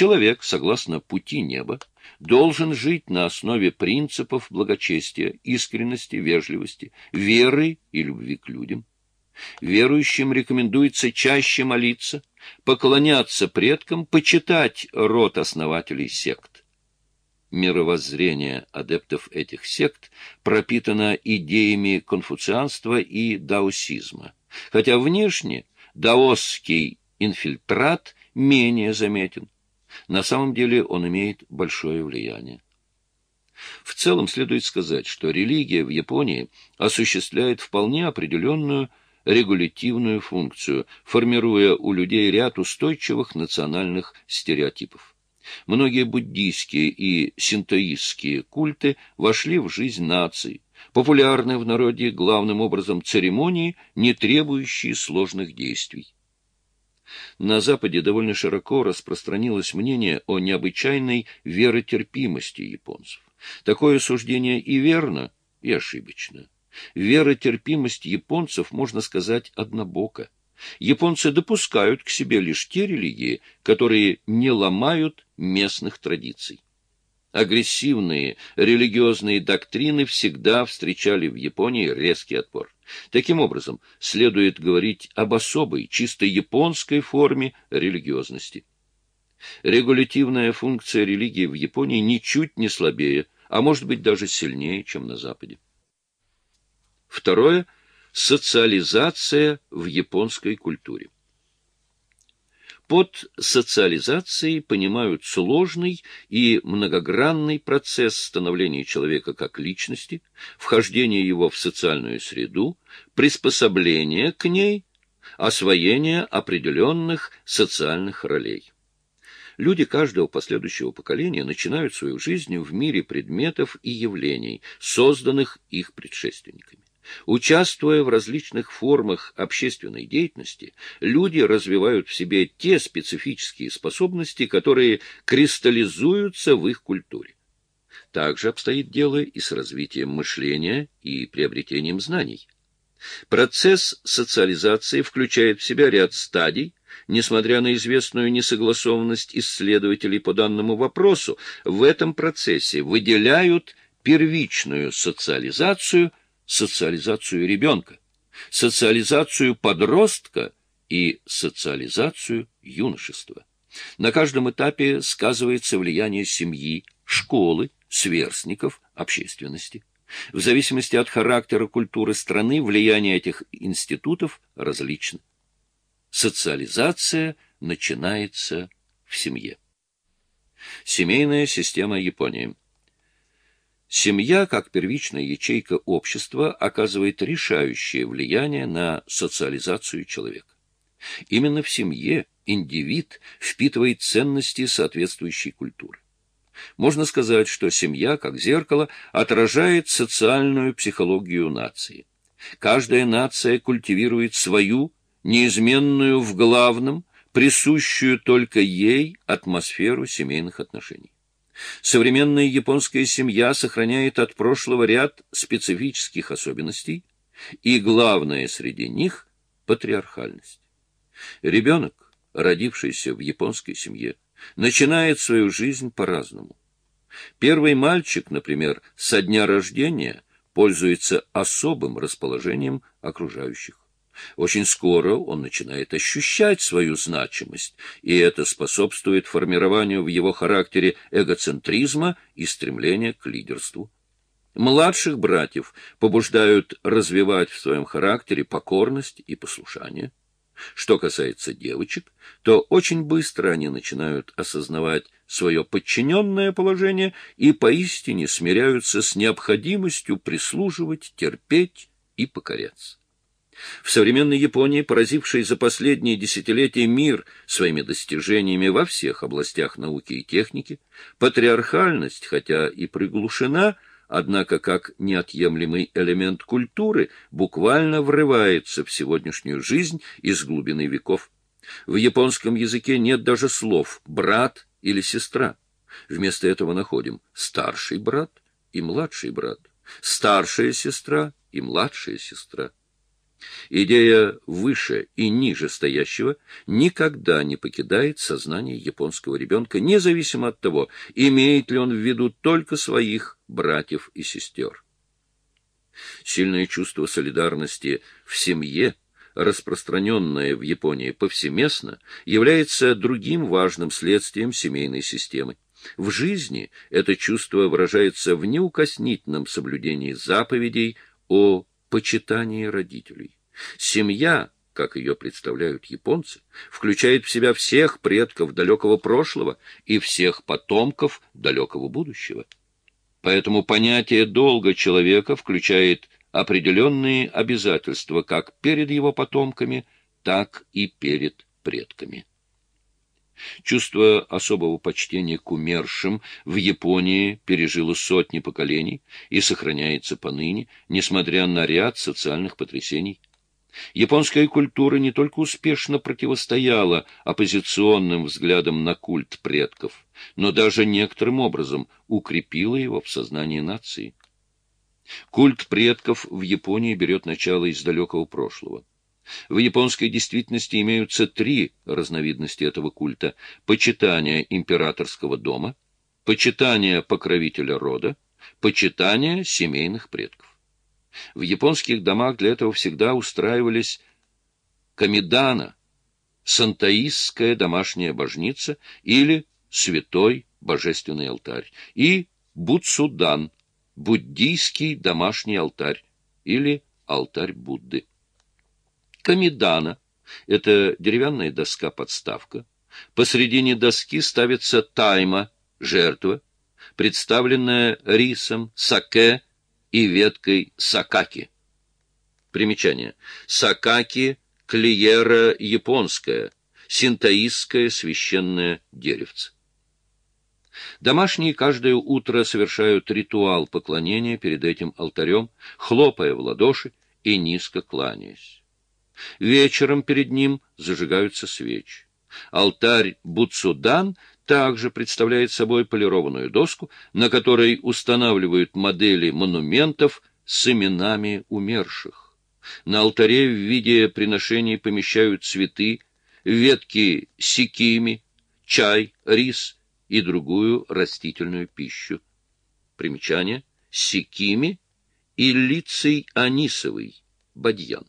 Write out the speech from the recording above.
Человек, согласно пути неба, должен жить на основе принципов благочестия, искренности, вежливости, веры и любви к людям. Верующим рекомендуется чаще молиться, поклоняться предкам, почитать род основателей сект. Мировоззрение адептов этих сект пропитано идеями конфуцианства и даосизма, хотя внешне даосский инфильтрат менее заметен. На самом деле он имеет большое влияние. В целом следует сказать, что религия в Японии осуществляет вполне определенную регулятивную функцию, формируя у людей ряд устойчивых национальных стереотипов. Многие буддийские и синтоистские культы вошли в жизнь наций, популярны в народе главным образом церемонии, не требующие сложных действий. На Западе довольно широко распространилось мнение о необычайной веротерпимости японцев. Такое суждение и верно, и ошибочно. Веротерпимость японцев, можно сказать, однобока. Японцы допускают к себе лишь те религии, которые не ломают местных традиций. Агрессивные религиозные доктрины всегда встречали в Японии резкий отпор. Таким образом, следует говорить об особой, чисто японской форме религиозности. Регулятивная функция религии в Японии ничуть не слабее, а может быть даже сильнее, чем на Западе. Второе – социализация в японской культуре. Под социализацией понимают сложный и многогранный процесс становления человека как личности, вхождение его в социальную среду, приспособление к ней, освоение определенных социальных ролей. Люди каждого последующего поколения начинают свою жизнь в мире предметов и явлений, созданных их предшественниками. Участвуя в различных формах общественной деятельности, люди развивают в себе те специфические способности, которые кристаллизуются в их культуре. Также обстоит дело и с развитием мышления и приобретением знаний. Процесс социализации включает в себя ряд стадий, Несмотря на известную несогласованность исследователей по данному вопросу, в этом процессе выделяют первичную социализацию социализацию ребенка, социализацию подростка и социализацию юношества. На каждом этапе сказывается влияние семьи, школы, сверстников, общественности. В зависимости от характера культуры страны влияние этих институтов различно. Социализация начинается в семье. Семейная система Японии. Семья, как первичная ячейка общества, оказывает решающее влияние на социализацию человека. Именно в семье индивид впитывает ценности соответствующей культуры. Можно сказать, что семья, как зеркало, отражает социальную психологию нации. Каждая нация культивирует свою, неизменную в главном, присущую только ей атмосферу семейных отношений. Современная японская семья сохраняет от прошлого ряд специфических особенностей, и главное среди них – патриархальность. Ребенок, родившийся в японской семье, начинает свою жизнь по-разному. Первый мальчик, например, со дня рождения пользуется особым расположением окружающих. Очень скоро он начинает ощущать свою значимость, и это способствует формированию в его характере эгоцентризма и стремления к лидерству. Младших братьев побуждают развивать в своем характере покорность и послушание. Что касается девочек, то очень быстро они начинают осознавать свое подчиненное положение и поистине смиряются с необходимостью прислуживать, терпеть и покоряться. В современной Японии, поразившей за последние десятилетия мир своими достижениями во всех областях науки и техники, патриархальность, хотя и приглушена, однако как неотъемлемый элемент культуры, буквально врывается в сегодняшнюю жизнь из глубины веков. В японском языке нет даже слов «брат» или «сестра». Вместо этого находим «старший брат» и «младший брат», «старшая сестра» и «младшая сестра». Идея выше и ниже стоящего никогда не покидает сознание японского ребенка, независимо от того, имеет ли он в виду только своих братьев и сестер. Сильное чувство солидарности в семье, распространенное в Японии повсеместно, является другим важным следствием семейной системы. В жизни это чувство выражается в неукоснительном соблюдении заповедей о почитании родителей. Семья, как ее представляют японцы, включает в себя всех предков далекого прошлого и всех потомков далекого будущего. Поэтому понятие долга человека включает определенные обязательства как перед его потомками, так и перед предками. Чувство особого почтения к умершим в Японии пережило сотни поколений и сохраняется поныне, несмотря на ряд социальных потрясений. Японская культура не только успешно противостояла оппозиционным взглядам на культ предков, но даже некоторым образом укрепила его в сознании нации. Культ предков в Японии берет начало из далекого прошлого. В японской действительности имеются три разновидности этого культа – почитание императорского дома, почитание покровителя рода, почитание семейных предков. В японских домах для этого всегда устраивались камидана, сантаистская домашняя божница или святой божественный алтарь, и буцудан, буддийский домашний алтарь или алтарь Будды. Камидана — это деревянная доска-подставка. Посредине доски ставится тайма, жертва, представленная рисом, саке и веткой сакаки. Примечание. Сакаки – клиера японская, синтаистское священное деревце. Домашние каждое утро совершают ритуал поклонения перед этим алтарем, хлопая в ладоши и низко кланяясь. Вечером перед ним зажигаются свечи. Алтарь Буцудан также представляет собой полированную доску, на которой устанавливают модели монументов с именами умерших. На алтаре в виде приношений помещают цветы, ветки сикими, чай, рис и другую растительную пищу. Примечание. Сикими и лицей анисовый, бадьян.